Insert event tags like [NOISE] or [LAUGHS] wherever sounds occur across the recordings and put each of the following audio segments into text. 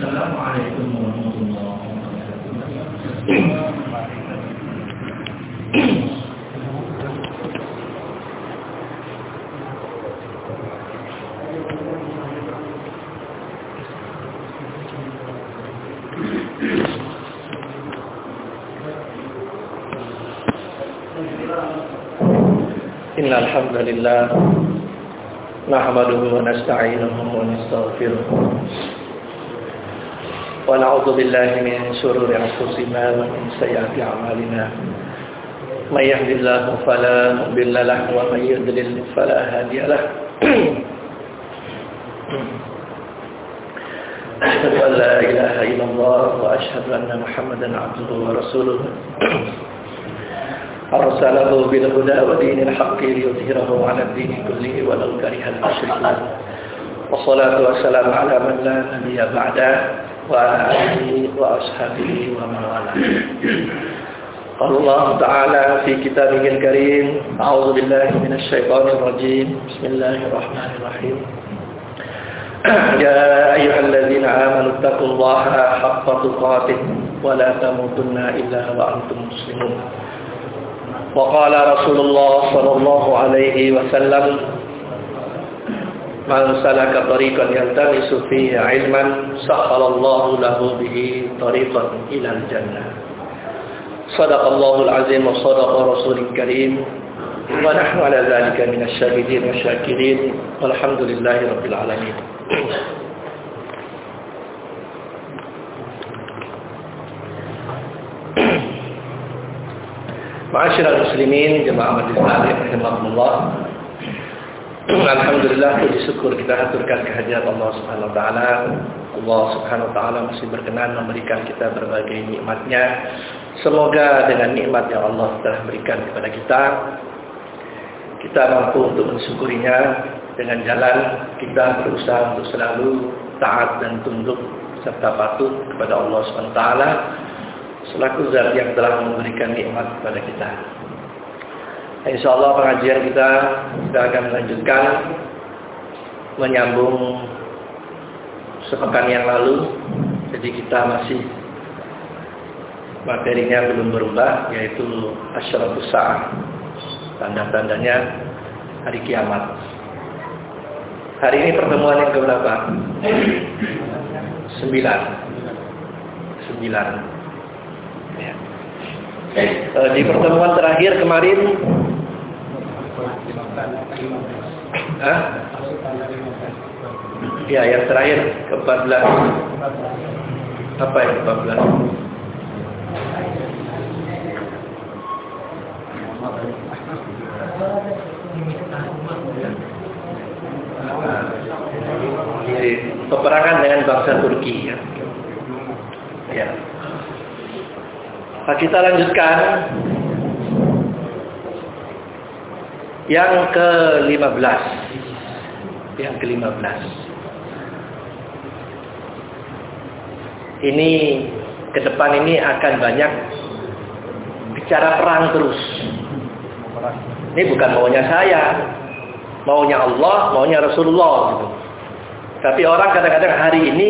Assalamualaikum warahmatullahi wabarakatuh. إن الحمد لله نحمده ونستعينه ونستغفره ونعوذ بالله من شرور أنفسنا ومن سيئات أعمالنا. من يهد الله فلا مضل له ومن يضلل فلا هادي له. أشهد أن لا إله إلا الله وأشهد أن محمدا عبده ورسوله. أرسله بالهدى ودين الحق ليظهره على الدين كله ولو كره المشركون. والصلاة والسلام على من لا نبي بعده. وعلى آله وأصحابه ومن والاه. قال الله تعالى في كتابه الكريم أعوذ بالله من الشيطان الرجيم. بسم الله الرحمن الرحيم. يا أيها الذين آمنوا اتقوا الله حق تقاته ولا تموتن إلا وأنتم مسلمون. وقال رسول الله صلى الله عليه وسلم من سلك طريقا يلتمس فيه علما سخر الله له به طريقا إلى الجنة صدق الله العظيم وصدق رسول الكريم ونحن على ذلك من الشاهدين والشاكرين والحمد لله رب العالمين Ma'asyiral muslimin jemaah majelis taklim rahimakumullah. Alhamdulillah puji syukur kita haturkan kehadirat Allah Subhanahu wa taala. Allah Subhanahu wa taala masih berkenan memberikan kita berbagai nikmatnya. Semoga dengan nikmat yang Allah telah berikan kepada kita kita mampu untuk mensyukurinya dengan jalan kita berusaha untuk selalu taat dan tunduk serta patuh kepada Allah Subhanahu wa taala selaku zat yang telah memberikan nikmat kepada kita. Insya Allah pengajian kita kita akan melanjutkan menyambung sepekan yang lalu. Jadi kita masih materinya belum berubah yaitu asyaratus. Tanda-tandanya hari kiamat. Hari ini pertemuan yang keberapa? Sembilan. Sembilan. Ya. Eh, di pertemuan terakhir kemarin Hah? Ya, yang terakhir ke-14 Apa yang ke-14? Peperangan dengan bangsa Turki ya. Ya. Nah, kita lanjutkan yang ke-15. Yang ke-15. Ini ke depan ini akan banyak bicara perang terus. Ini bukan maunya saya, maunya Allah, maunya Rasulullah gitu. Tapi orang kadang-kadang hari ini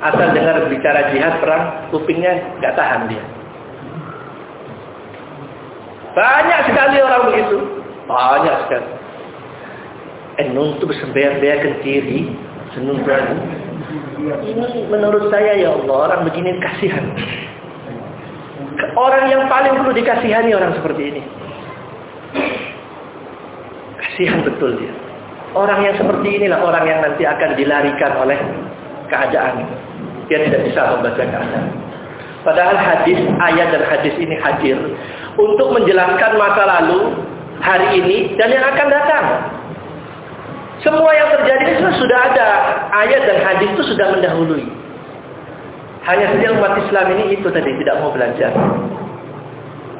asal dengar bicara jihad perang, kupingnya nggak tahan dia. Banyak sekali orang begitu. Banyak sekali. Enun itu bersembear-bear ke kiri. Senun berani. Ini menurut saya ya Allah, orang begini kasihan. Orang yang paling perlu dikasihani orang seperti ini. Kasihan betul dia. Orang yang seperti inilah orang yang nanti akan dilarikan oleh keadaan. Dia tidak bisa membaca keadaan. Padahal hadis, ayat dan hadis ini hadir untuk menjelaskan masa lalu, hari ini, dan yang akan datang. Semua yang terjadi itu sudah ada. Ayat dan hadis itu sudah mendahului. Hanya saja umat Islam ini itu tadi tidak mau belajar.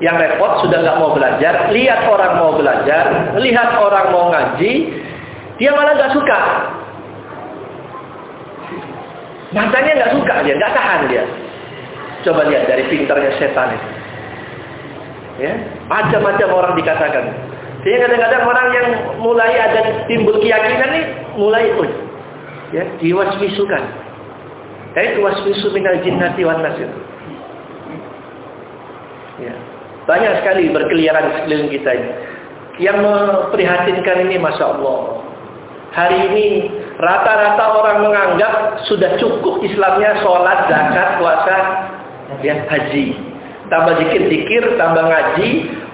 Yang repot sudah nggak mau belajar, lihat orang mau belajar, lihat orang mau ngaji, dia malah nggak suka. Matanya nggak suka dia, nggak tahan dia. Coba lihat dari pintarnya setan itu. Ya, macam-macam orang dikatakan. Sehingga kadang-kadang orang yang mulai ada timbul keyakinan nih, mulai pun ya, diwaswisukan. Yaitu waswisu minal jinnati wan nasir. Ya. Banyak sekali berkeliaran sekeliling kita ini. Yang memprihatinkan ini Masya Allah. Hari ini rata-rata orang menganggap sudah cukup Islamnya sholat, zakat, puasa, ya, haji. Tambah zikir-zikir, tambah ngaji,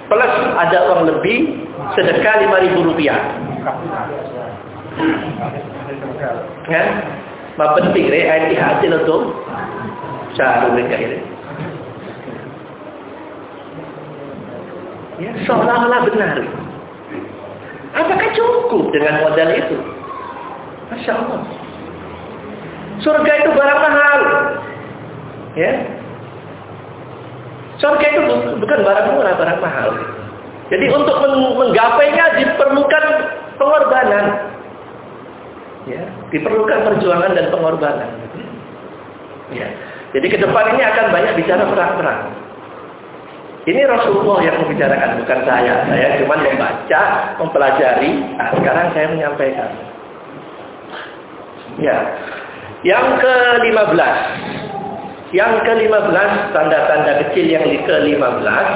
plus ada uang lebih, sedekah lima ribu rupiah. Ya, Ma penting re ayat hasil itu. Cara mereka ini. Ya, seolah-olah benar. Apakah cukup dengan modal itu? Masya Allah. Surga itu barang mahal. Ya. Surga itu bukan barang murah, barang mahal. Jadi untuk menggapainya diperlukan pengorbanan. Ya, diperlukan perjuangan dan pengorbanan. Ya. Jadi ke depan ini akan banyak bicara perang-perang. Ini Rasulullah yang membicarakan, bukan saya. Saya cuma membaca, mempelajari. Nah, sekarang saya menyampaikan. Ya. Yang ke-15. Yang ke-15 tanda-tanda kecil yang ke-15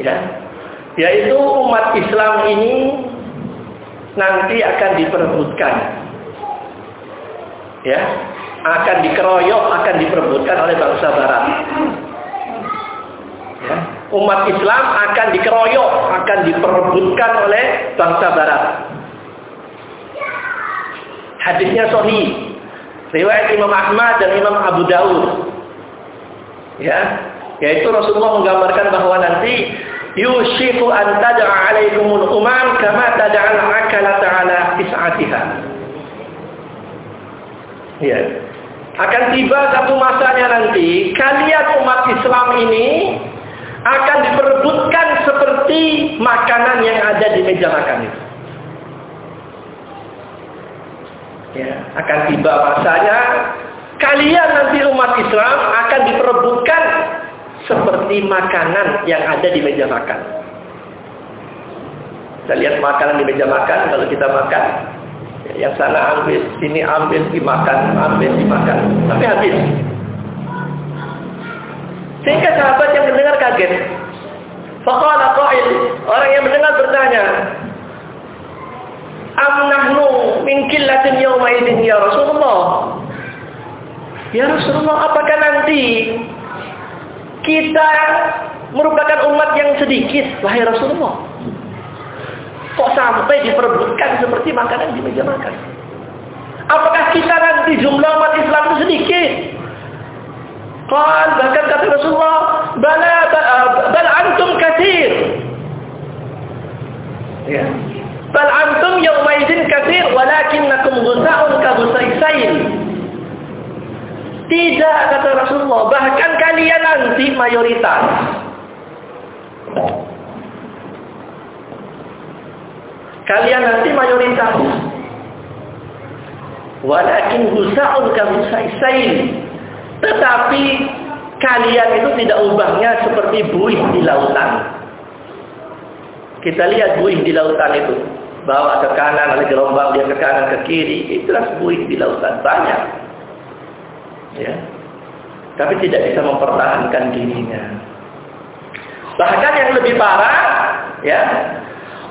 ya. Yaitu umat Islam ini nanti akan diperebutkan. Ya, akan dikeroyok, akan diperebutkan oleh bangsa barat. Ya. Umat Islam akan dikeroyok, akan diperebutkan oleh bangsa barat. Hadisnya sahih. Riwayat Imam Ahmad dan Imam Abu Daud. Ya, yaitu Rasulullah menggambarkan bahwa nanti yushiku an tad'a 'alaikumul umam kama tad'al akalata 'ala tis'atiha. Ya. Akan tiba satu masanya nanti kalian umat Islam ini akan diperebutkan seperti makanan yang ada di meja makan itu. Ya, akan tiba masanya kalian nanti umat Islam akan diperebutkan seperti makanan yang ada di meja makan. Kita lihat makanan di meja makan kalau kita makan yang sana ambil, sini ambil, dimakan, ambil, dimakan, sampai habis. Sehingga sahabat yang mendengar kaget. Faqala qail, orang yang mendengar bertanya, Am nahnu min qillatin yawma idin ya Rasulullah? Ya Rasulullah, apakah nanti kita merupakan umat yang sedikit, wahai Rasulullah? Kok sampai diperebutkan seperti makanan di meja makan? Apakah kita nanti jumlah umat Islam itu sedikit? Qal bahkan kata Rasulullah, bala bal antum katsir. Ya. Bal antum yawma idzin katsir walakinnakum ghusa'un ka ghusaisain. Tidak kata Rasulullah, bahkan kalian nanti mayoritas. Kalian nanti mayoritas. Walakin ghusa'un ka ghusaisain. Tetapi kalian itu tidak ubahnya seperti buih di lautan. Kita lihat buih di lautan itu. Bawa ke kanan, ada gelombang dia ke kanan, ke kiri. Itulah buih di lautan. Banyak. Ya. Tapi tidak bisa mempertahankan dirinya. Bahkan yang lebih parah, ya.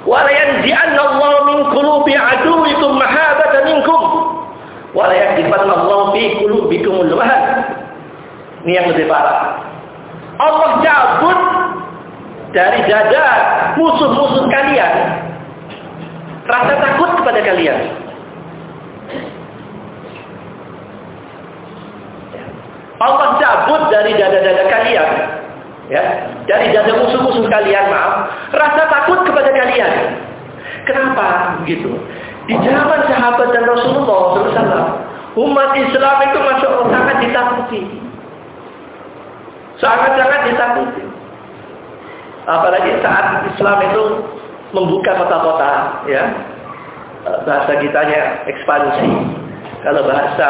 Wala yanzi'anna Allah min qulubi aduwikum mahabatan minkum. Wala yakdifanna Allah fi qulubikumul wahad. Ini yang lebih parah. Allah cabut dari dada musuh-musuh kalian rasa takut kepada kalian. Allah cabut dari dada-dada kalian. Ya, dari dada musuh-musuh kalian, maaf, rasa takut kepada kalian. Kenapa begitu? Di zaman sahabat dan Rasulullah SAW, umat Islam itu masuk sangat ditakuti. Sangat-sangat ditakuti. Apalagi saat Islam itu membuka kota-kota, ya. Bahasa kitanya ekspansi. Kalau bahasa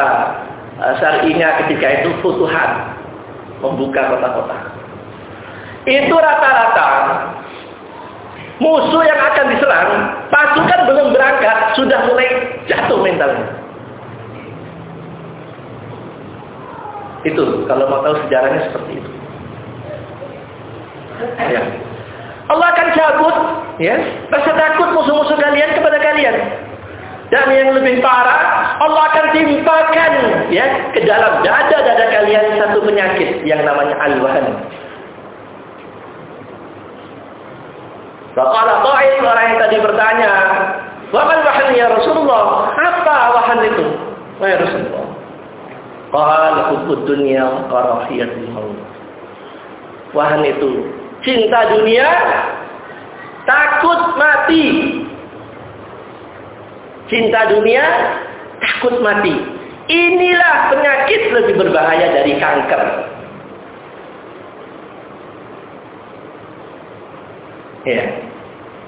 uh, syar'inya ketika itu futuhat, membuka kota-kota. Itu rata-rata musuh yang akan diserang, pasukan belum berangkat, sudah mulai jatuh mentalnya. Itu kalau mau tahu sejarahnya seperti itu. Ya. Allah akan cabut ya rasa takut musuh-musuh kalian kepada kalian. Dan yang lebih parah, Allah akan timpakan ya ke dalam dada-dada kalian satu penyakit yang namanya al-wahan. Faqala qa'id orang yang tadi bertanya, "Wa wahan ya Rasulullah?" Apa wahan itu? Wahai Rasulullah. Qala hubbud dunya wa karahiyatul maut. Wahan itu cinta dunia, takut mati. Cinta dunia, takut mati. Inilah penyakit lebih berbahaya dari kanker. Ya.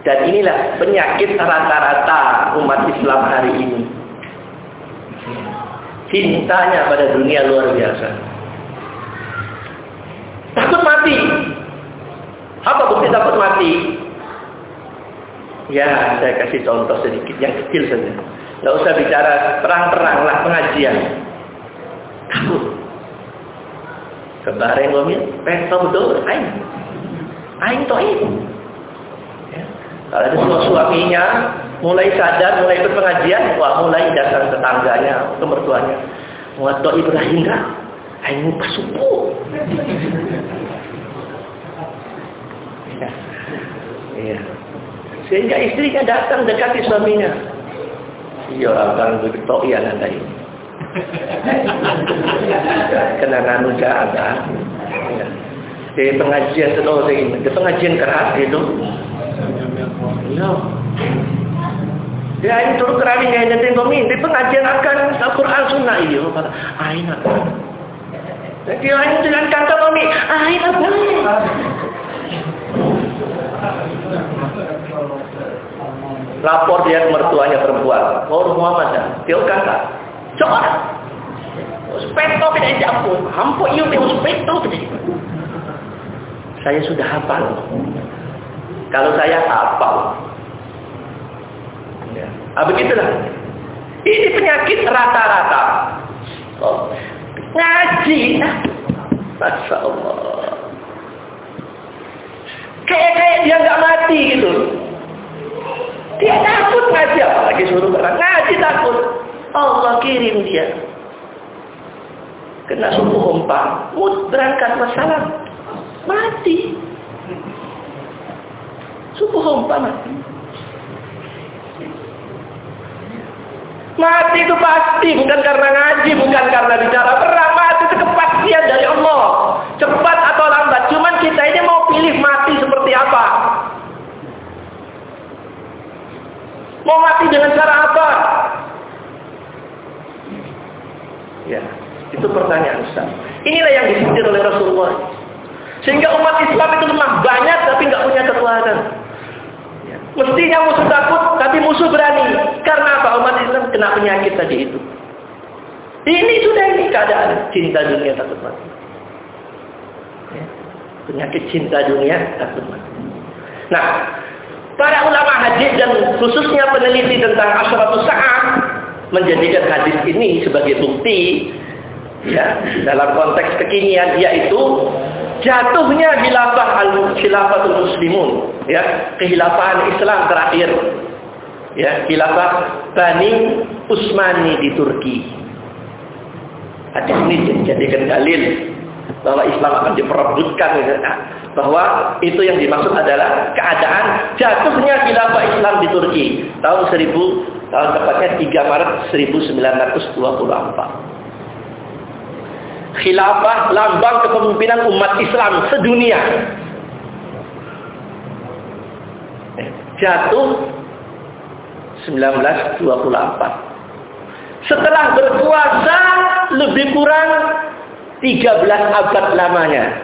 Dan inilah penyakit rata-rata umat Islam hari ini. Cintanya pada dunia luar biasa. Takut mati. Apa bukti takut mati? Ya, saya kasih contoh sedikit yang kecil saja. Tidak usah bicara perang-perang lah pengajian. Takut. Kemarin ngomongin, peto betul, aing. Aing toib. Ya. Kalau ada semua suaminya mulai sadar, mulai berpengajian, wah mulai datang tetangganya, ke mertuanya. Muat Ibrahim dah, aing. Ya. [LAUGHS] Iya. Sehingga istrinya datang dekati suaminya. Iya, abang begitu iya anda ini. [LAUGHS] Kena nanu jaga. Di pengajian itu, di pengajian keras itu. Ya. Ya ini turut kerawi nggak nanti kami di pengajian akan Al-Quran Sunnah iyo. Ain apa? Jadi ain dengan kata kami, ain apa? Lapor dia mertuanya perempuan. Oh Muhammad dah. Dia kata, coba. Spekto tidak diampun. Hampuk iyo dia tidak. Saya sudah hafal. Kalau saya hafal. Ya. Ah, begitulah. Ini penyakit rata-rata. Oh. Ngaji. Masya Allah. Kayak-kayak dia nggak mati gitu. Dia takut ngaji apalagi suruh orang ngaji takut. Allah kirim dia. Kena suku hompa, mut berangkat masalah mati. Suku hompa mati. Mati itu pasti bukan karena ngaji, bukan karena bicara perang. Mati itu kepastian dari Allah. Cepat atau lambat. Cuman kita ini mau pilih mati seperti apa. Mau mati dengan cara apa? Ya, itu pertanyaan Ustaz. Inilah yang disindir oleh Rasulullah. Sehingga umat Islam itu lemah banyak tapi nggak punya kekuatan. Ya. Mestinya musuh takut tapi musuh berani. Karena apa? Umat Islam kena penyakit tadi itu. Ini sudah ini keadaan cinta dunia takut mati. Ya. Penyakit cinta dunia takut mati. Nah, Para ulama hadis dan khususnya peneliti tentang asyratus sa'ah menjadikan hadis ini sebagai bukti ya dalam konteks kekinian yaitu jatuhnya khilafah al khilafatul muslimun ya kehilafahan Islam terakhir ya khilafah Bani Utsmani di Turki. Hadis ini dijadikan dalil bahwa Islam akan diperebutkan bahwa itu yang dimaksud adalah keadaan jatuhnya khilafah Islam di Turki tahun 1000 tahun tepatnya 3 Maret 1924. Khilafah lambang kepemimpinan umat Islam sedunia. Jatuh 1924. Setelah berkuasa lebih kurang 13 abad lamanya.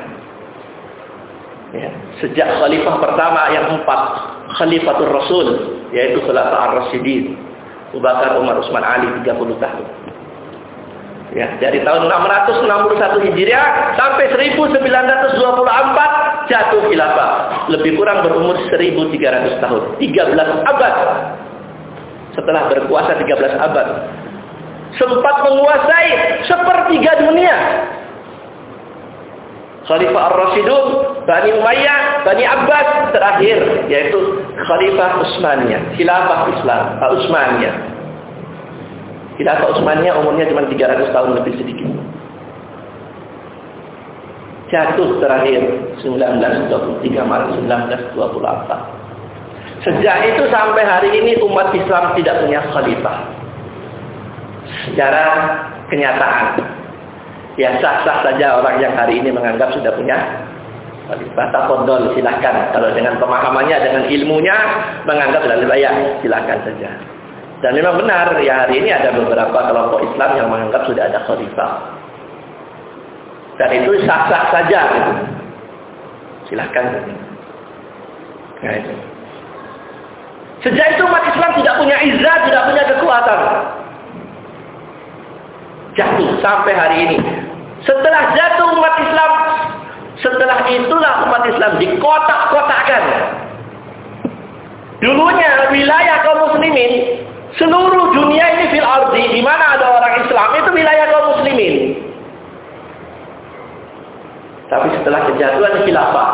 Ya, sejak khalifah pertama yang empat, Khalifatul Rasul, yaitu Khalifah Ar-Rasyidin, Abu Bakar, Umar, Utsman, Ali 30 tahun. Ya, dari tahun 661 Hijriah sampai 1924 jatuh khilafah. Lebih kurang berumur 1300 tahun. 13 abad. Setelah berkuasa 13 abad. Sempat menguasai sepertiga dunia. Khalifah Ar-Rasyidun, Bani Umayyah, Bani Abbas, terakhir yaitu Khalifah Utsmaniyah, Khilafah Islam, uh, Utsmaniyah. Khilafah Utsmaniyah umurnya cuma 300 tahun lebih sedikit. Jatuh terakhir 1923 Maret 1928. Sejak itu sampai hari ini umat Islam tidak punya khalifah. Secara kenyataan Ya sah-sah saja orang yang hari ini menganggap sudah punya khalifah. Tafadol silahkan. Kalau dengan pemahamannya, dengan ilmunya menganggap sudah layak, silahkan saja. Dan memang benar, ya hari ini ada beberapa kelompok Islam yang menganggap sudah ada khalifah. Dan itu sah-sah saja gitu. Silahkan. Nah itu. Sejak itu umat Islam tidak punya izah, tidak punya kekuatan. Jatuh sampai hari ini. Setelah jatuh umat Islam, setelah itulah umat Islam dikotak-kotakkan. Dulunya wilayah kaum muslimin, seluruh dunia ini fil ardi, di mana ada orang Islam, itu wilayah kaum muslimin. Tapi setelah kejatuhan khilafah,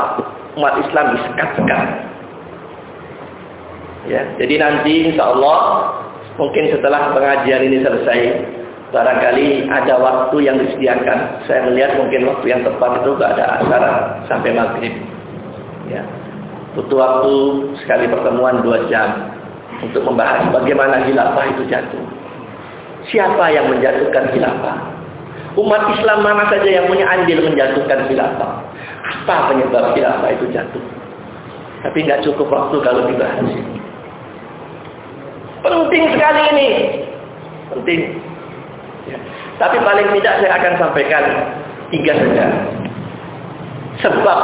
umat Islam disekat-sekat. Ya, jadi nanti insya Allah mungkin setelah pengajian ini selesai, barangkali ada waktu yang disediakan. Saya melihat mungkin waktu yang tepat itu tidak ada acara sampai maghrib. Ya. Butuh waktu sekali pertemuan dua jam untuk membahas bagaimana khilafah itu jatuh. Siapa yang menjatuhkan khilafah? Umat Islam mana saja yang punya andil menjatuhkan khilafah? Apa penyebab khilafah itu jatuh? Tapi nggak cukup waktu kalau dibahas. Penting sekali ini. Penting. Ya. Tapi paling tidak saya akan sampaikan tiga saja. Sebab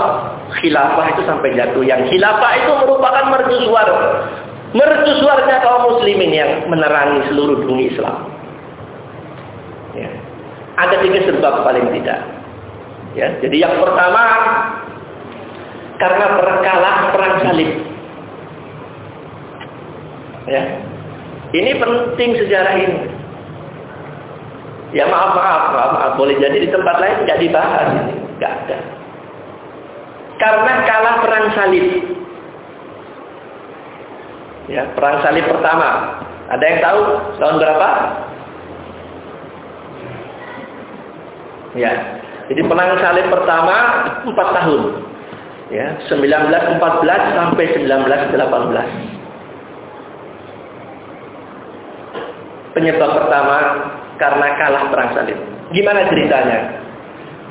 khilafah itu sampai jatuh. Yang khilafah itu merupakan mercusuar. Mercusuarnya kaum muslimin yang menerangi seluruh dunia Islam. Ya. Ada tiga sebab paling tidak. Ya, jadi yang pertama karena perkalah perang salib. Ya. Ini penting sejarah ini. Ya maaf, maaf, maaf, maaf. Boleh jadi di tempat lain nggak dibahas. Nggak ada. Karena kalah perang salib. Ya, perang salib pertama. Ada yang tahu tahun berapa? Ya. Jadi perang salib pertama 4 tahun. Ya, 1914 sampai 1918. Penyebab pertama karena kalah perang salib. Gimana ceritanya?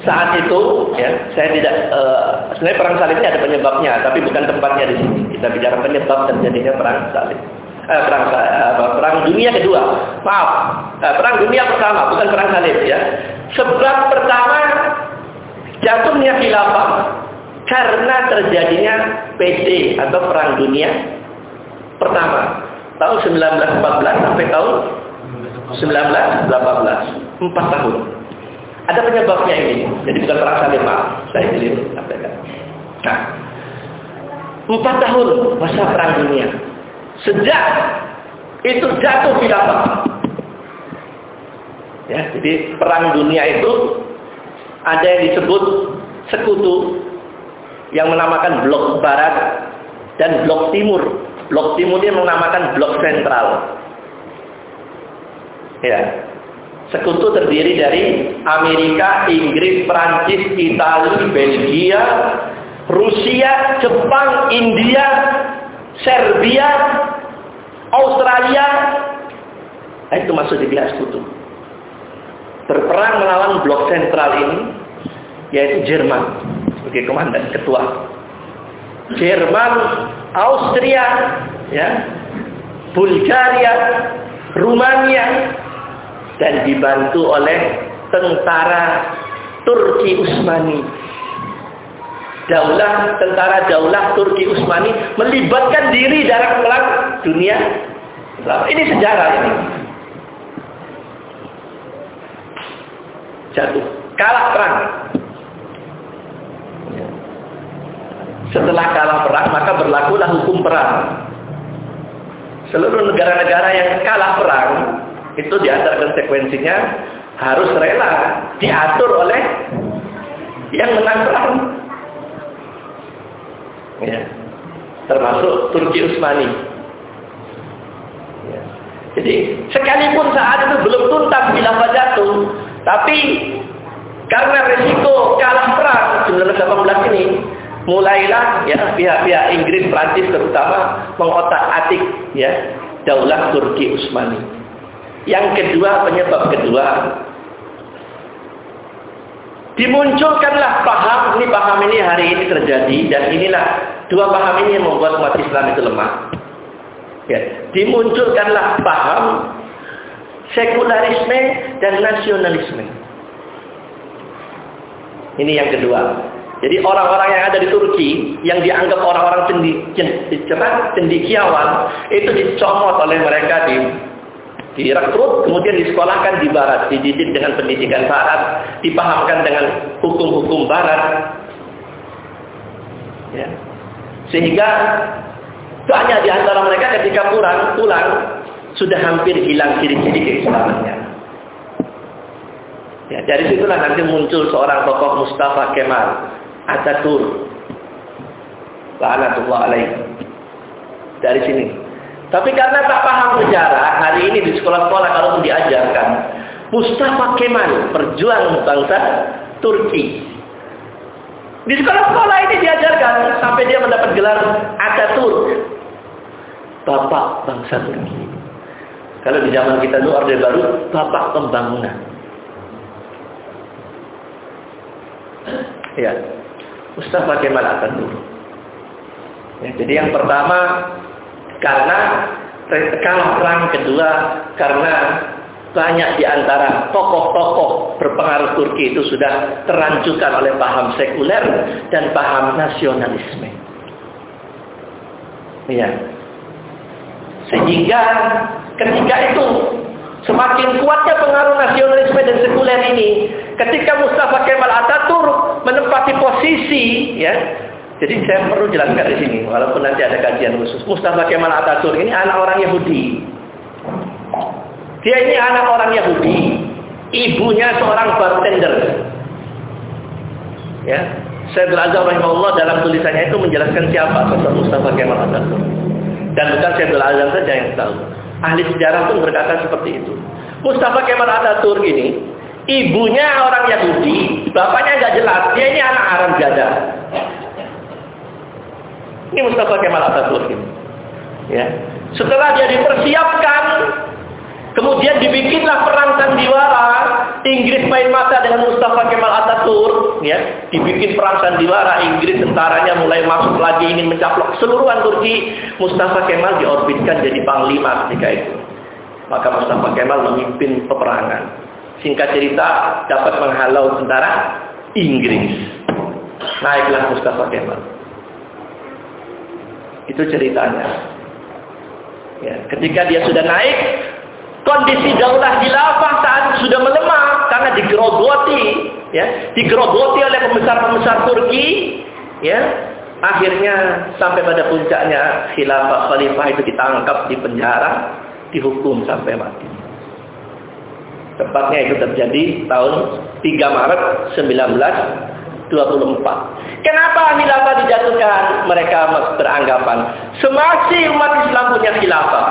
Saat itu, ya, saya tidak uh, sebenarnya perang salib ini ada penyebabnya, tapi bukan tempatnya di sini. Kita bicara penyebab terjadinya perang salib. Eh, perang uh, perang dunia kedua. Maaf, uh, perang dunia pertama, bukan perang salib ya. Sebab pertama jatuhnya khilafah karena terjadinya PD atau perang dunia pertama tahun 1914 sampai tahun 19, 18. 4 tahun. Ada penyebabnya ini. Jadi bukan salib, maaf. Saya keliru sampaikan. Nah, 4 tahun masa perang dunia. Sejak itu jatuh khilafah. Ya, jadi perang dunia itu ada yang disebut sekutu yang menamakan blok barat dan blok timur. Blok timur dia menamakan blok sentral. Ya. Sekutu terdiri dari Amerika, Inggris, Prancis, Italia, Belgia, Rusia, Jepang, India, Serbia, Australia. Nah, itu masuk di pihak sekutu. Berperang melawan blok sentral ini, yaitu Jerman sebagai komandan ketua. Jerman, Austria, ya, Bulgaria, Rumania, dan dibantu oleh tentara Turki Utsmani. Daulah tentara Daulah Turki Utsmani melibatkan diri dalam perang dunia Ini sejarah ini. Jatuh, kalah perang. Setelah kalah perang, maka berlakulah hukum perang. Seluruh negara-negara yang kalah perang itu di antara konsekuensinya harus rela diatur oleh yang menang perang. Ya. Termasuk Turki Utsmani. Ya. Jadi sekalipun saat itu belum tuntas khilafah jatuh, tapi karena resiko kalah perang 1918 ini mulailah ya pihak-pihak Inggris, Prancis terutama mengotak-atik ya Daulah Turki Utsmani. Yang kedua penyebab kedua dimunculkanlah paham ini paham ini hari ini terjadi dan inilah dua paham ini yang membuat umat Islam itu lemah. Ya, dimunculkanlah paham sekularisme dan nasionalisme. Ini yang kedua. Jadi orang-orang yang ada di Turki yang dianggap orang-orang cendi, cendikiawan itu dicomot oleh mereka di direkrut kemudian disekolahkan di barat, dididik dengan pendidikan barat, dipahamkan dengan hukum-hukum barat. Ya. Sehingga banyak di antara mereka ketika pulang, pulang sudah hampir hilang ciri-ciri keislamannya. Ya, dari situlah nanti muncul seorang tokoh Mustafa Kemal Atatur. La'anatullah alaih. Dari sini. Tapi karena tak paham sejarah, hari ini di sekolah-sekolah kalau diajarkan, Mustafa Kemal, perjuang bangsa Turki. Di sekolah-sekolah ini diajarkan sampai dia mendapat gelar Ataturk. Bapak bangsa Turki. Kalau di zaman kita dulu Orde Baru, Bapak Pembangunan. Ya, Mustafa Kemal Atatürk. Ya, jadi yang pertama karena kalah perang kedua karena banyak di antara tokoh-tokoh berpengaruh Turki itu sudah terancukan oleh paham sekuler dan paham nasionalisme. Ya. Sehingga ketika itu semakin kuatnya pengaruh nasionalisme dan sekuler ini, ketika Mustafa Kemal Atatürk menempati posisi ya. Jadi saya perlu jelaskan di sini walaupun nanti ada kajian khusus. Mustafa Kemal Atatürk ini anak orang Yahudi. Dia ini anak orang Yahudi. Ibunya seorang bartender. Ya. Syekh Azhar rahimahullah dalam tulisannya itu menjelaskan siapa sosok Mustafa Kemal Atatürk. Dan bukan Syekh Azhar saja yang tahu. Ahli sejarah pun berkata seperti itu. Mustafa Kemal Atatürk ini Ibunya orang Yahudi, bapaknya nggak jelas. Dia ini anak Arab gada. Ini Mustafa Kemal Atatürk ini. Ya. Setelah dia dipersiapkan, kemudian dibikinlah perang sandiwara. Inggris main mata dengan Mustafa Kemal Atatürk, ya. Dibikin perang sandiwara, Inggris tentaranya mulai masuk lagi ingin mencaplok seluruhan Turki. Mustafa Kemal diorbitkan jadi panglima ketika itu. Maka Mustafa Kemal memimpin peperangan. Singkat cerita, dapat menghalau tentara Inggris. Naiklah Mustafa Kemal. Itu ceritanya. Ya, ketika dia sudah naik, kondisi daulah khilafah saat sudah melemah karena digerogoti, ya, digerogoti oleh pembesar-pembesar Turki, ya. Akhirnya sampai pada puncaknya khilafah khalifah itu ditangkap di penjara, dihukum sampai mati. Tepatnya itu terjadi tahun 3 Maret 1924. Kenapa khilafah dijatuhkan? Mereka beranggapan semasi umat Islam punya khilafah,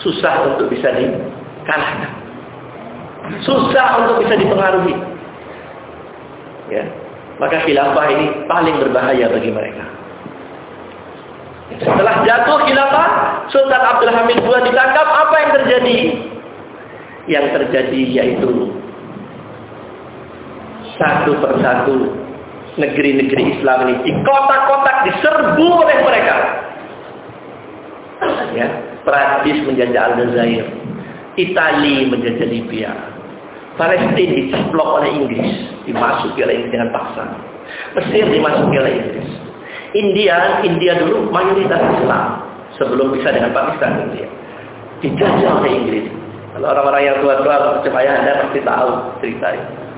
susah untuk bisa dikalahkan. Susah untuk bisa dipengaruhi. Ya. Maka khilafah ini paling berbahaya bagi mereka. Setelah jatuh khilafah, Sultan Abdul Hamid II ditangkap, apa yang terjadi? yang terjadi yaitu satu persatu negeri-negeri Islam ini di kotak-kotak diserbu oleh mereka. Ya, Prancis menjajah Aljazair, Italia menjajah Libya, Palestina diceplok oleh Inggris, dimasuki oleh Inggris dengan paksa. Mesir dimasuki oleh Inggris. India, India dulu mayoritas Islam sebelum bisa dengan Pakistan India. Dijajah oleh Inggris. Kalau orang-orang yang tua-tua percaya Anda pasti tahu cerita ini.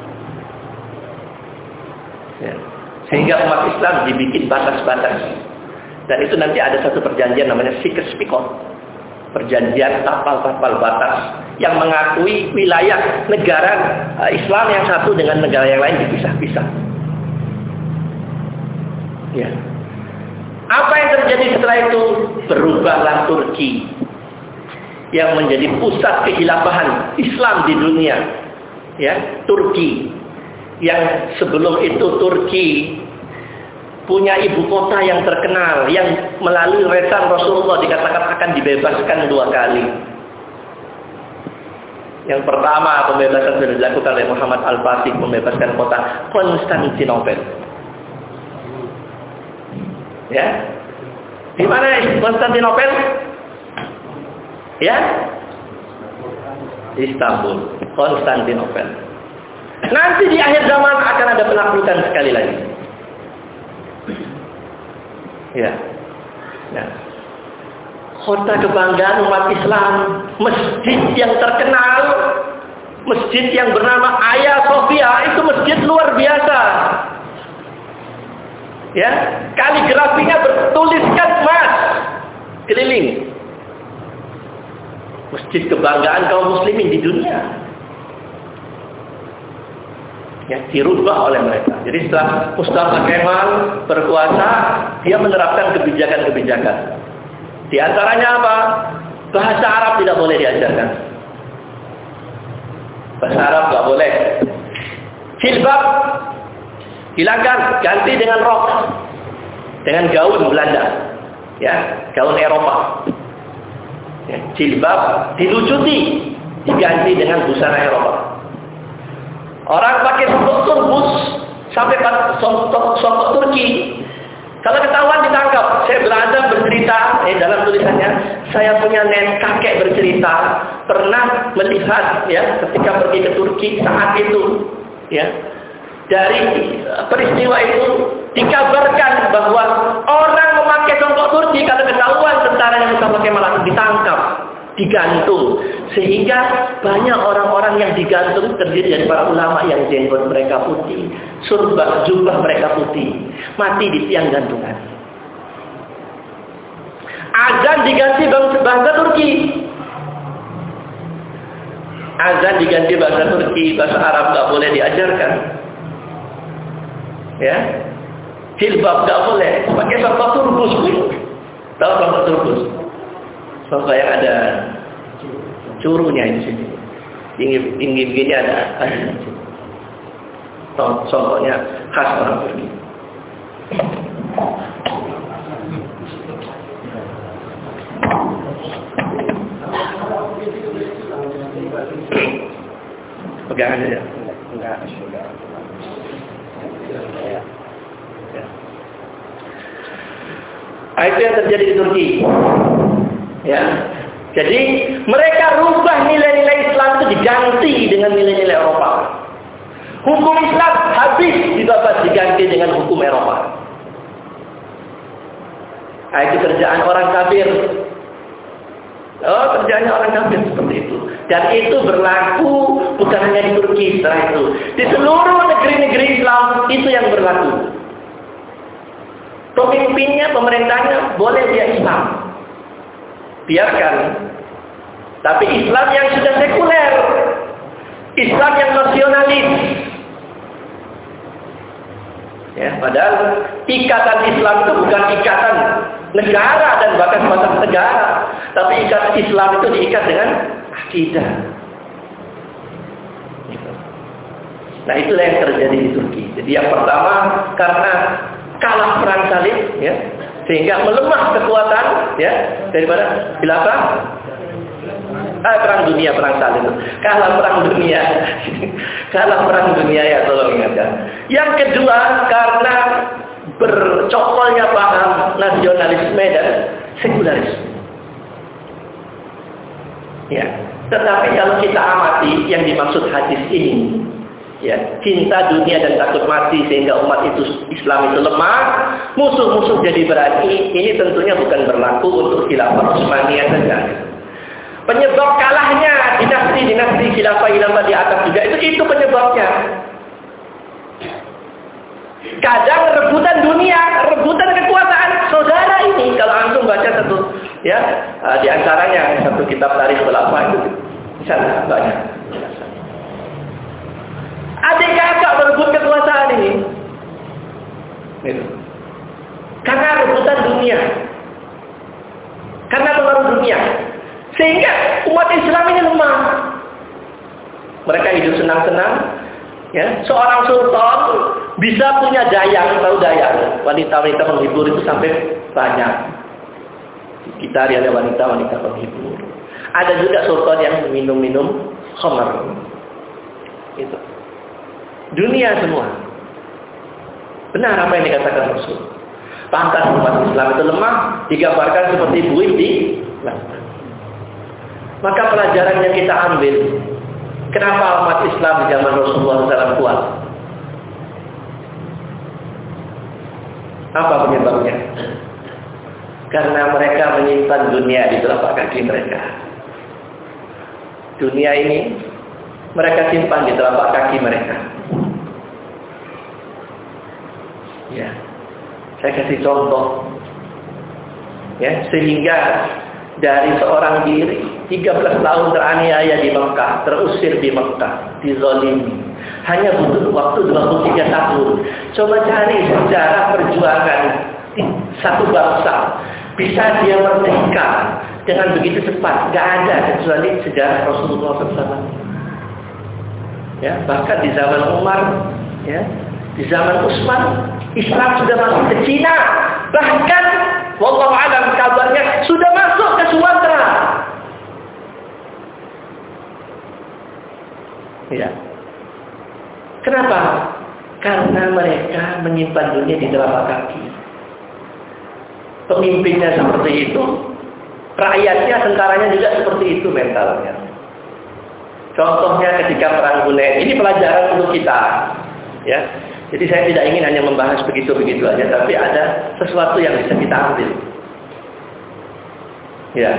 Ya. Sehingga umat Islam dibikin batas-batas. Dan itu nanti ada satu perjanjian namanya Sikes Pikon. Perjanjian tapal-tapal batas yang mengakui wilayah negara eh, Islam yang satu dengan negara yang lain dipisah-pisah. Ya. Apa yang terjadi setelah itu? Berubahlah Turki yang menjadi pusat kehilafahan Islam di dunia. Ya, Turki yang sebelum itu Turki punya ibu kota yang terkenal yang melalui resan Rasulullah dikatakan akan dibebaskan dua kali. Yang pertama pembebasan sudah dilakukan oleh Muhammad Al-Fatih membebaskan kota Konstantinopel. Ya. Di mana Konstantinopel? Ya? Istanbul, Konstantinopel. Nanti di akhir zaman akan ada penaklukan sekali lagi. Ya. Ya. Kota kebanggaan umat Islam, masjid yang terkenal, masjid yang bernama Ayah Sofia itu masjid luar biasa. Ya, kaligrafinya bertuliskan mas keliling. Masjid kebanggaan kaum muslimin di dunia. Ya, dirubah oleh mereka. Jadi setelah Mustafa Kemal berkuasa, dia menerapkan kebijakan-kebijakan. Di antaranya apa? Bahasa Arab tidak boleh diajarkan. Bahasa Arab tidak boleh. Jilbab hilangkan, ganti dengan rok, dengan gaun Belanda, ya, gaun Eropa. Ya, jilbab dilucuti, diganti dengan busana Eropa. Orang pakai songkok turbus sampai songkok, songkok Turki. Kalau ketahuan ditangkap, saya belajar bercerita, eh dalam tulisannya, saya punya nenek kakek bercerita, pernah melihat ya ketika pergi ke Turki saat itu, ya. Dari peristiwa itu dikabarkan bahwa orang memakai songkok Turki. Kalau ketahuan tentara yang bisa pakai malah ditangkap, digantung. Sehingga banyak orang-orang yang digantung terdiri dari para ulama yang jenggot mereka putih, surba jubah mereka putih, mati di tiang gantungan. Azan diganti bahasa Turki. Azan diganti bahasa Turki, bahasa Arab nggak boleh diajarkan. Ya. Jilbab nggak boleh, pakai songkok turbus Tahu songkok turbus? Songkok yang ada curunya di sini. Tinggi tinggi begini ada. [LAUGHS] Songkoknya khas orang Turki. Pegangan aja. Enggak, enggak. Ya. Itu yang terjadi di Turki. Ya. Jadi mereka rubah nilai-nilai Islam itu diganti dengan nilai-nilai Eropa. Hukum Islam habis dibabat diganti dengan hukum Eropa. Nah, itu kerjaan orang kafir. Oh, kerjaannya orang kafir seperti itu. Dan itu berlaku bukan hanya di Turki setelah itu. Di seluruh negeri-negeri Islam itu yang berlaku. Pemimpinnya, pemerintahnya boleh dia Islam. Biarkan. Tapi Islam yang sudah sekuler. Islam yang nasionalis. Ya, padahal ikatan Islam itu bukan ikatan negara dan bahkan batas negara, tapi ikatan Islam itu diikat dengan akidah. Nah itulah yang terjadi di Turki. Jadi yang pertama karena kalah perang salib, ya, sehingga melemah kekuatan, ya, daripada khilafah. Ah, perang dunia, perang salib. Kalah perang dunia. [LAUGHS] kalah perang dunia ya, tolong ingatkan. Yang kedua, karena bercokolnya paham nasionalisme dan sekularisme. Ya, tetapi kalau kita amati yang dimaksud hadis ini, ya cinta dunia dan takut mati sehingga umat itu Islam itu lemah, musuh-musuh jadi berani. Ini tentunya bukan berlaku untuk khilafah Utsmaniyah saja. Penyebab kalahnya dinasti-dinasti khilafah khilafah di atas juga itu itu penyebabnya. Kadang rebutan dunia, rebutan kekuasaan saudara ini kalau antum baca satu ya di antaranya satu kitab tarikh khilafah itu di sana banyak. Adik kakak berebut kekuasaan ini. itu. Karena rebutan dunia. Karena pengaruh dunia. Sehingga umat Islam ini lemah. Mereka hidup senang-senang. Ya, seorang sultan bisa punya dayang, tahu dayang. Wanita-wanita menghibur itu sampai banyak. Kita ya, ada wanita-wanita menghibur. Ada juga sultan yang minum-minum khamar. Itu. Dunia semua. Benar apa yang dikatakan Rasul. Pantas umat Islam itu lemah digambarkan seperti buih di. Maka pelajaran yang kita ambil Kenapa umat Islam di zaman Rasulullah SAW kuat? Apa penyebabnya? Karena mereka menyimpan dunia di telapak kaki mereka. Dunia ini mereka simpan di telapak kaki mereka. Ya. Saya kasih contoh. Ya, sehingga dari seorang diri 13 tahun teraniaya di Mekah, terusir di Mekah, dizolimi. Hanya butuh waktu 23 tahun. Coba cari sejarah perjuangan satu bangsa. Bisa dia merdeka dengan begitu cepat. Gak ada kecuali sejarah Rasulullah SAW. Ya, bahkan di zaman Umar, ya, di zaman Utsman, Islam sudah masuk ke Cina. Bahkan Wallahu alam kabarnya sudah masuk ke Sumatera. Ya. Kenapa? Karena mereka menyimpan dunia di telapak kaki. Pemimpinnya seperti itu, rakyatnya, tentaranya juga seperti itu mentalnya. Contohnya ketika perang Hunain, ini pelajaran untuk kita. Ya, jadi saya tidak ingin hanya membahas begitu-begitu aja, tapi ada sesuatu yang bisa kita ambil. Ya.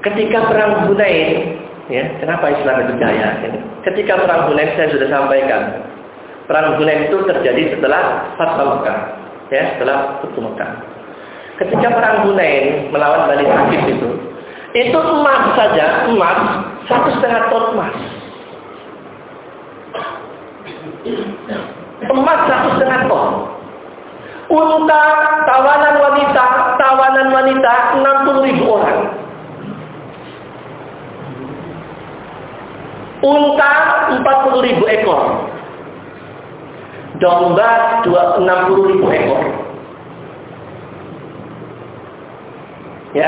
Ketika perang Hunain, ya, kenapa Islam itu jaya? Ketika perang Hunain saya sudah sampaikan, perang Hunain itu terjadi setelah Fatwa Mekah, ya, setelah Fatwa Mekah. Ketika perang Hunain melawan Bani Sakif itu, itu emas saja, emas satu setengah ton emas. Emas satu setengah ton. Unta, tawanan wanita, tawanan wanita 60 ribu orang. Unta 40 ribu ekor. Domba 60 ribu ekor. Ya,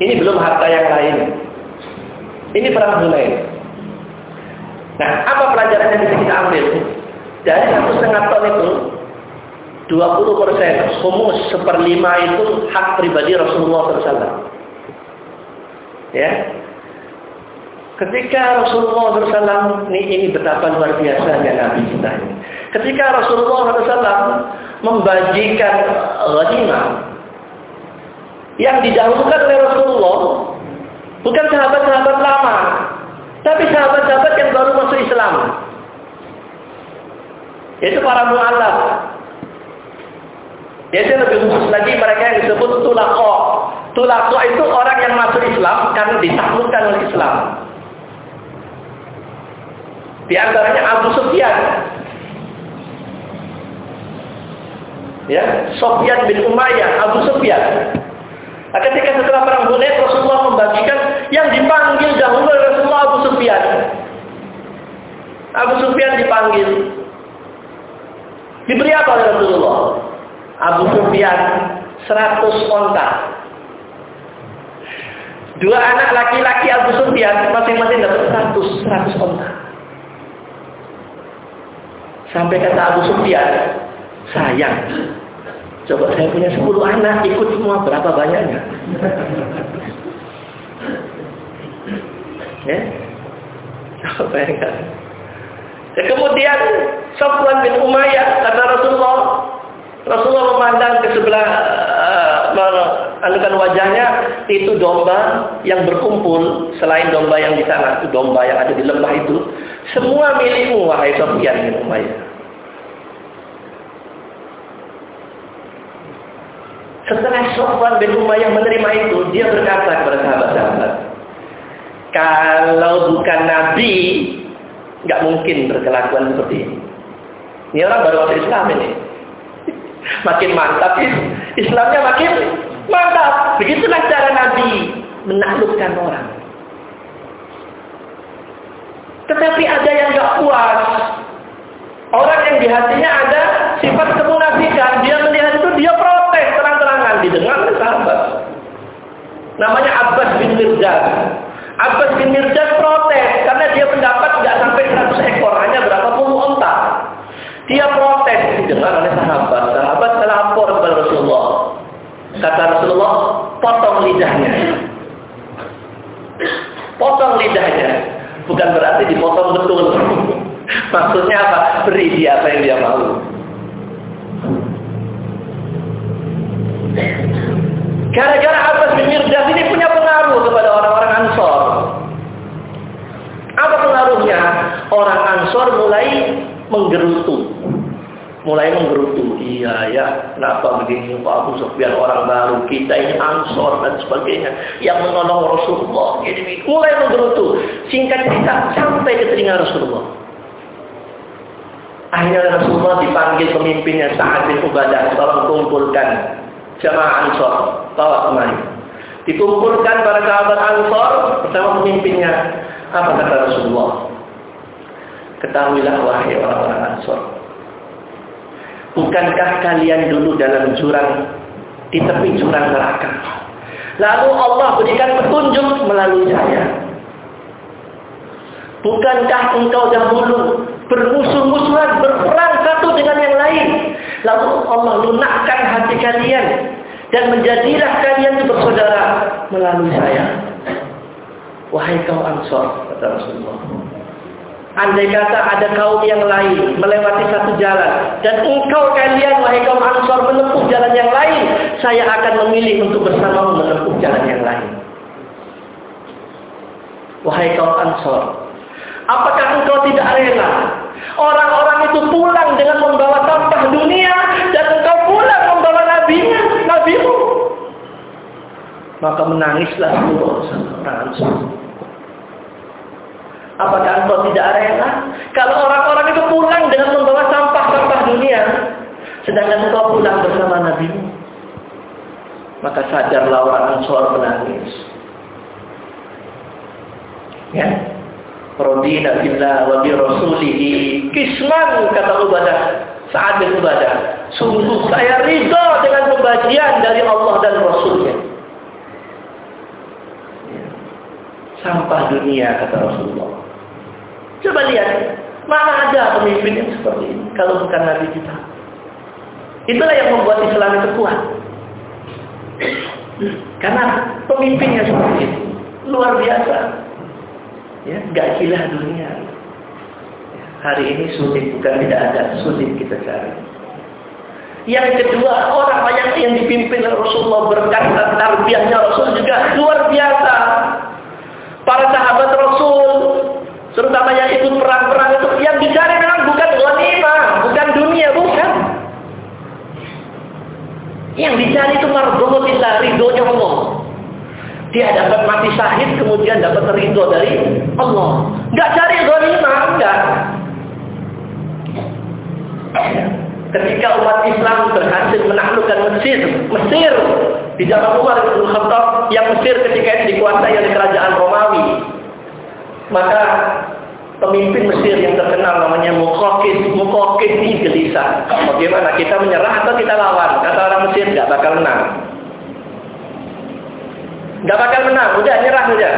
ini belum harta yang lain. Ini perang Hunain. Nah, apa pelajaran yang bisa kita ambil? Dari satu setengah ton itu, 20 persen, humus seperlima itu hak pribadi Rasulullah SAW. Ya, Ketika Rasulullah SAW ini, ini betapa luar biasanya Nabi kita ini. Ketika Rasulullah SAW membagikan ghanimah yang didahulukan oleh Rasulullah bukan sahabat-sahabat lama, tapi sahabat-sahabat yang baru masuk Islam. Yaitu para mu'alaf. Yaitu lebih khusus lagi mereka yang disebut tulako. Tulako itu orang yang masuk Islam karena ditaklukkan oleh Islam. Di antaranya Abu Sufyan. Ya, Sufyan bin Umayyah, Abu Sufyan. Nah, ketika setelah perang Hunain Rasulullah membagikan yang dipanggil dahulu. Abu Sufyan dipanggil. Diberi apa oleh Rasulullah? Abu Sufyan 100 onta. Dua anak laki-laki Abu Sufyan masing-masing dapat 100 100 onta. Sampai kata Abu Sufyan, sayang Coba saya punya 10 anak, ikut semua berapa banyaknya? [LAUGHS] ya? Bayangkan. Ya, kemudian Sofwan bin Umayyah kata Rasulullah Rasulullah memandang ke sebelah uh, wajahnya itu domba yang berkumpul selain domba yang di sana itu domba yang ada di lembah itu semua milikmu wahai Sofyan bin Umayyah. Setelah Sofwan bin Umayyah menerima itu, dia berkata kepada sahabat-sahabat, kalau bukan Nabi, nggak mungkin berkelakuan seperti ini. Ini orang baru masuk Islam ini. [LAUGHS] Makin mantap, Islamnya makin mantap. Begitulah cara Nabi menaklukkan orang. Tetapi ada yang gak puas. Orang yang di hatinya ada sifat kemunafikan. Dia melihat itu, dia protes terang-terangan. Didengar oleh sahabat. Namanya Abbas bin Mirdad. Abbas bin Mirdad protes. Karena dia pendapat nggak sampai 100 ekor. Hanya berapa puluh onta. Dia protes. Didengar oleh sahabat. Sahabat melapor kepada Rasulullah. Kata Rasulullah, potong lidahnya. Potong lidahnya. Bukan berarti dipotong betul. Maksudnya apa? Beri dia apa yang dia mau. Gara-gara Abbas bin Mirdas ini punya pengaruh kepada orang-orang Ansor. Apa pengaruhnya? Orang Ansor mulai menggerutu. Mulai menggerutu. Iya ya, kenapa begini Pak Abu Sufyan orang baru kita ini Ansor dan sebagainya yang menolong Rasulullah. Jadi mulai menggerutu. Singkat cerita sampai ke telinga Rasulullah. Akhirnya Rasulullah dipanggil pemimpinnya Sa'ad bin Ubadah. Tolong kumpulkan jamaah Ansor. Bawa kemari. Dikumpulkan para sahabat Ansor bersama pemimpinnya. Apa kata Rasulullah? Ketahuilah wahai orang-orang Ansor. Bukankah kalian dulu dalam jurang di tepi jurang neraka? Lalu Allah berikan petunjuk melalui saya. Bukankah engkau dahulu bermusuh-musuhan, berperang satu dengan yang lain? Lalu Allah lunakkan hati kalian dan menjadilah kalian bersaudara melalui saya. Wahai kaum Ansor, kata Rasulullah. Andai kata ada kaum yang lain melewati satu jalan dan engkau kalian wahai kaum Ansor menempuh jalan yang lain, saya akan memilih untuk bersamamu menempuh jalan yang lain. Wahai kaum Ansor, apakah engkau tidak rela orang-orang itu pulang dengan membawa sampah dunia dan engkau pulang membawa nabinya, nabimu? Maka menangislah seluruh orang Ansor. Apakah engkau tidak rela? Kalau orang-orang itu pulang dengan membawa sampah-sampah dunia, sedangkan engkau pulang bersama Nabi, maka sadarlah orang Ansor menangis. Ya. Radina billah wa bi rasulihi kisman kata Ubadah saat bin Ubadah sungguh saya ridha dengan pembagian dari Allah dan Rasulnya sampah dunia kata Rasulullah Coba lihat, mana ada pemimpin yang seperti ini kalau bukan Nabi kita. Itulah yang membuat Islam itu kuat. Karena pemimpinnya seperti itu. Luar biasa. Ya, gak gila dunia. Hari ini sulit, bukan tidak ada. Sulit kita cari. Yang kedua, orang banyak yang dipimpin Rasulullah berkat tarbiyahnya Rasul juga luar biasa. Para sahabat Rasul Terutama yang ikut perang-perang itu yang dicari memang bukan ghanimah, bukan dunia, bukan. Yang dicari itu mardhatillah, ridhonya Allah. Dia dapat mati syahid kemudian dapat ridho dari Allah. Enggak cari ghanimah, enggak. Ketika umat Islam berhasil menaklukkan Mesir, Mesir di zaman Umar bin Khattab yang Mesir ketika itu dikuasai oleh kerajaan Romawi, maka pemimpin Mesir yang terkenal namanya Mukokis. Mukokis ini gelisah. Bagaimana kita menyerah atau kita lawan? Kata orang Mesir nggak bakal menang. Nggak bakal menang. Udah nyerah saja.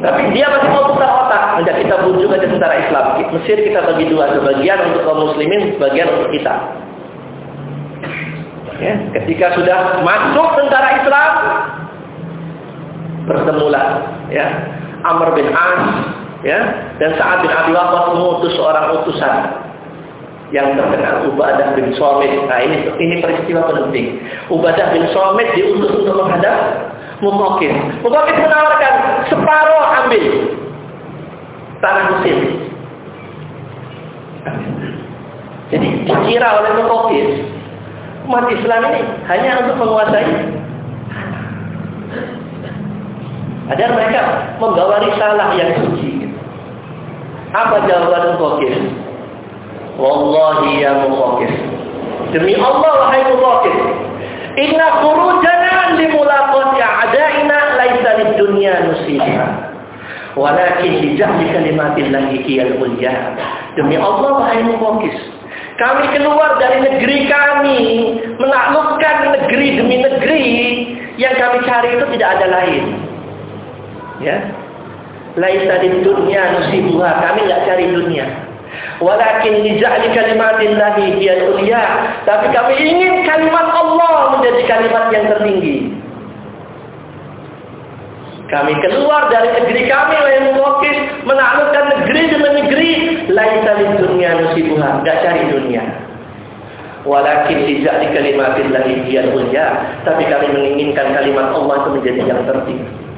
Tapi dia masih mau putar otak. Udah kita bujuk aja tentara Islam. Mesir kita bagi dua. Sebagian untuk kaum muslimin, sebagian untuk kita. Ya, ketika sudah masuk tentara Islam, bertemulah ya Amr bin As ya dan Sa'ad bin Abi Waqqas mengutus seorang utusan yang terkenal Ubadah bin Somit. Nah ini ini peristiwa penting. Ubadah bin Somit diutus untuk menghadap Mukokis. Mukokis menawarkan separuh ambil tanah Mesir. Jadi dikira oleh Mukokis umat Islam ini hanya untuk menguasai Agar mereka membawa risalah yang suci. Apa jawaban Mukokis? Wallahi ya Mukokis. Demi Allah wahai Mukokis. Inna khurujana limulaqati a'da'ina laisa lid dunya nusibah. Walakin lijahli kalimatillahi hiyal ulya. Demi Allah wahai mufakis. Kami keluar dari negeri kami, menaklukkan negeri demi negeri, yang kami cari itu tidak ada lain. Ya. Laisa di dunia nusibuha, kami nggak cari dunia. Walakin lija'li kalimatillahi hiyal ulya. Tapi kami ingin kalimat Allah menjadi kalimat yang tertinggi. Kami keluar dari negeri kami yang mewakil menaklukkan negeri demi negeri. Lain di dunia nusibuha. Tidak cari dunia. Walakin kalimatin lagi dia dunia. Tapi kami menginginkan kalimat Allah itu menjadi yang tertinggi.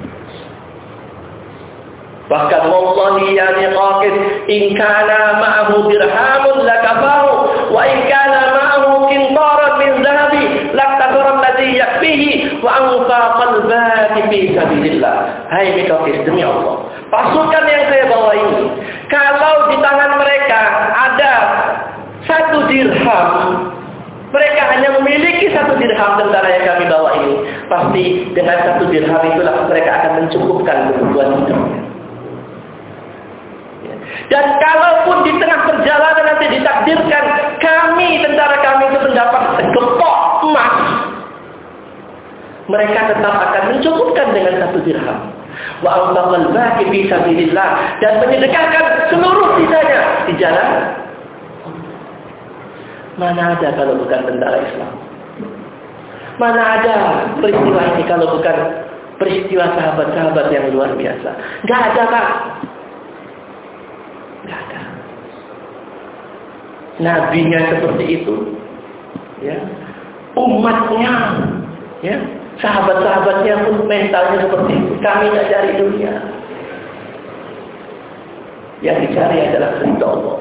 Bahkan wallahi ya niqaqid in kana ma'ahu dirhamun lakafahu wa in kana ma'ahu qintaran min dhahabi lakafara alladhi yakfihi wa anfa qalbati fi sabilillah. Hai niqaqid demi Allah. Pasukan yang saya bawa ini kalau di tangan mereka ada satu dirham mereka hanya memiliki satu dirham tentara yang kami bawa ini. Pasti dengan satu dirham itulah mereka akan mencukupkan kebutuhan hidupnya. Dan kalaupun di tengah perjalanan nanti ditakdirkan kami tentara kami itu mendapat segepok emas, mereka tetap akan mencukupkan dengan satu dirham. Wa al baqi fi sabilillah dan menyedekahkan seluruh sisanya di jalan Mana ada kalau bukan tentara Islam? Mana ada peristiwa ini kalau bukan peristiwa sahabat-sahabat yang luar biasa? Gak ada kak. Tidak ada. Nabinya seperti itu. Ya. Umatnya. Ya. Sahabat-sahabatnya pun mentalnya seperti itu. Kami tidak cari dunia. Yang dicari adalah cerita Allah.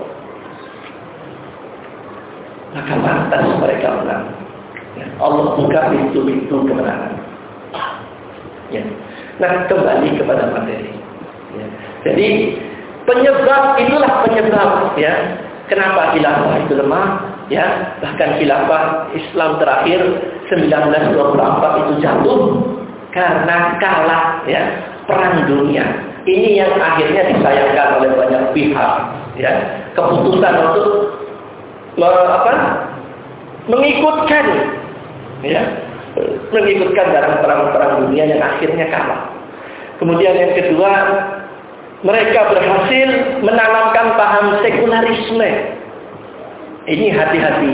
Maka pantas mereka menang. Ya. Allah buka pintu-pintu kemenangan. Ya. Nah, kembali kepada materi. Ya. Jadi Penyebab itulah penyebab ya. Kenapa khilafah itu lemah? Ya, bahkan khilafah Islam terakhir 1924 itu jatuh karena kalah ya perang dunia. Ini yang akhirnya disayangkan oleh banyak pihak ya. Keputusan untuk apa? mengikutkan ya mengikutkan dalam perang-perang dunia yang akhirnya kalah. Kemudian yang kedua mereka berhasil menanamkan paham sekularisme. Ini hati-hati.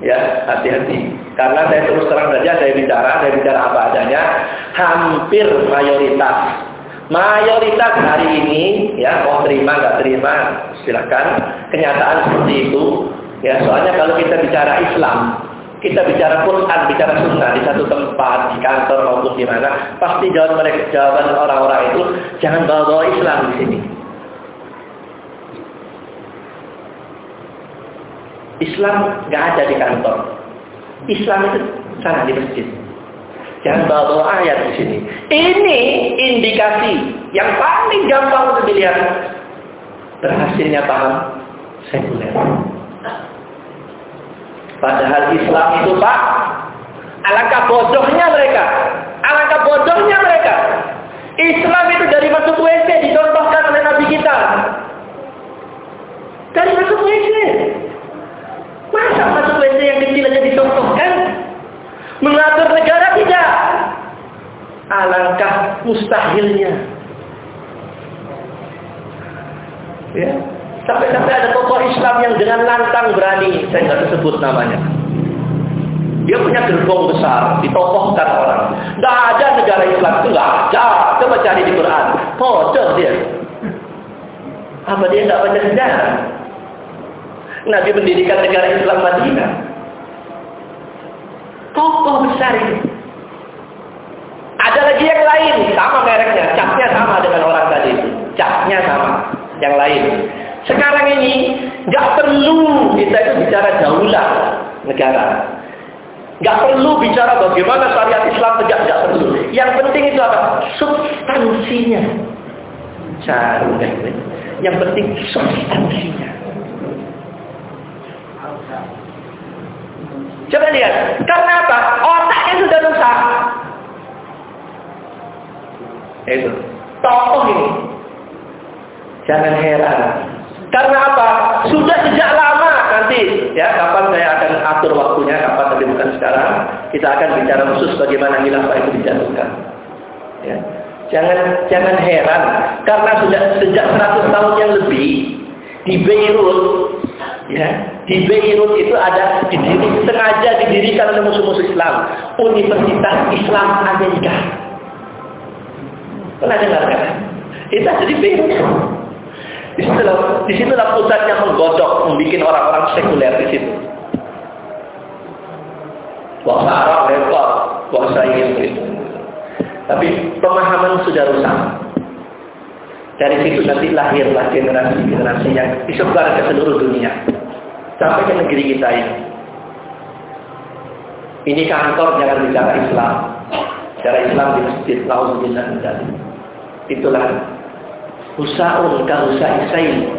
Ya, hati-hati. Karena saya terus terang saja saya bicara, saya bicara apa adanya, hampir mayoritas. Mayoritas hari ini, ya mau terima nggak terima, silakan. Kenyataan seperti itu. Ya, soalnya kalau kita bicara Islam, kita bicara Quran, bicara sunnah di satu tempat, di kantor maupun di mana, pasti jawaban mereka, jawaban orang-orang itu jangan bawa-bawa Islam di sini. Islam nggak ada di kantor. Islam itu sana di masjid. Jangan bawa-bawa ayat di sini. Ini indikasi yang paling gampang untuk dilihat berhasilnya paham sekuler. Padahal Islam itu Pak, alangkah bodohnya mereka. Alangkah bodohnya mereka. Islam itu dari masuk WC dicontohkan oleh Nabi kita. Dari masuk WC. Masa masuk WC yang kecil aja dicontohkan? Mengatur negara tidak. Alangkah mustahilnya. Ya. Sampai-sampai ada tokoh Islam yang dengan lantang berani, saya nggak sebut namanya. Dia punya gerbong besar, ditokohkan orang. Nggak ada negara Islam itu nggak ada. Coba cari di Quran. Kode dia. Apa dia nggak baca sejarah? Nabi mendirikan negara Islam Madinah. Tokoh besar ini. Ada lagi yang lain, sama mereknya, capnya sama dengan orang tadi. Capnya sama, yang lain. Sekarang ini nggak perlu kita itu bicara daulah negara. Nggak perlu bicara bagaimana syariat Islam tegak, nggak perlu. Yang penting itu apa? Substansinya. Cari Yang penting substansinya. Coba lihat, karena apa? Otaknya sudah rusak. Itu. tokoh ini. Jangan heran. Karena apa? Sudah sejak lama nanti ya kapan saya akan atur waktunya kapan tapi bukan sekarang kita akan bicara khusus bagaimana khilafah itu dijatuhkan. Ya. Jangan jangan heran karena sudah sejak 100 tahun yang lebih di Beirut ya di Beirut itu ada didiri, sengaja didirikan oleh musuh-musuh Islam Universitas Islam Amerika. Pernah dengar kan? Itu ada di Beirut. Di situlah, di situlah pusatnya menggodok, membuat orang-orang sekuler di situ. Bahasa Arab repot, bahasa Inggris. Tapi pemahaman sudah rusak. Dari situ nanti lahirlah generasi-generasi yang disebar ke seluruh dunia. Sampai ke negeri kita ini. Ini kantor jangan bicara Islam. Bicara Islam di masjid. Nauzubillah Itulah Usaun karusa isain.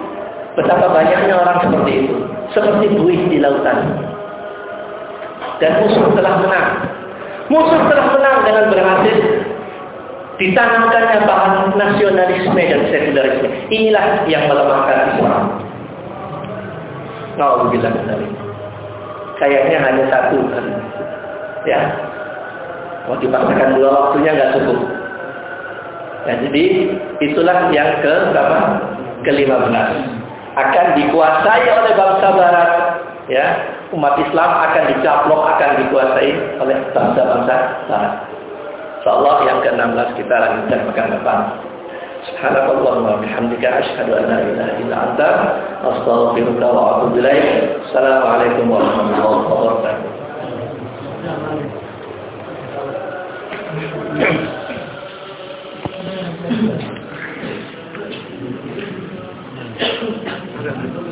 Betapa banyaknya orang seperti itu. Seperti buih di lautan. Dan musuh telah menang. Musuh telah menang dengan berhasil ditanamkannya bahan nasionalisme dan sekularisme. Inilah yang melemahkan Islam. Nauzubillah dari. Kayaknya hanya satu kan. Ya. Mau dipaksakan dua waktunya nggak cukup. Ya, jadi itulah yang ke berapa? Ke-15. Akan dikuasai oleh bangsa barat, ya. Umat Islam akan dicaplok, akan dikuasai oleh bangsa-bangsa barat. Insyaallah yang ke-16 kita lanjutkan pekan depan. Subhanallah wa bihamdika asyhadu an la ilaha. Assalamualaikum warahmatullahi wabarakatuh. Gracias.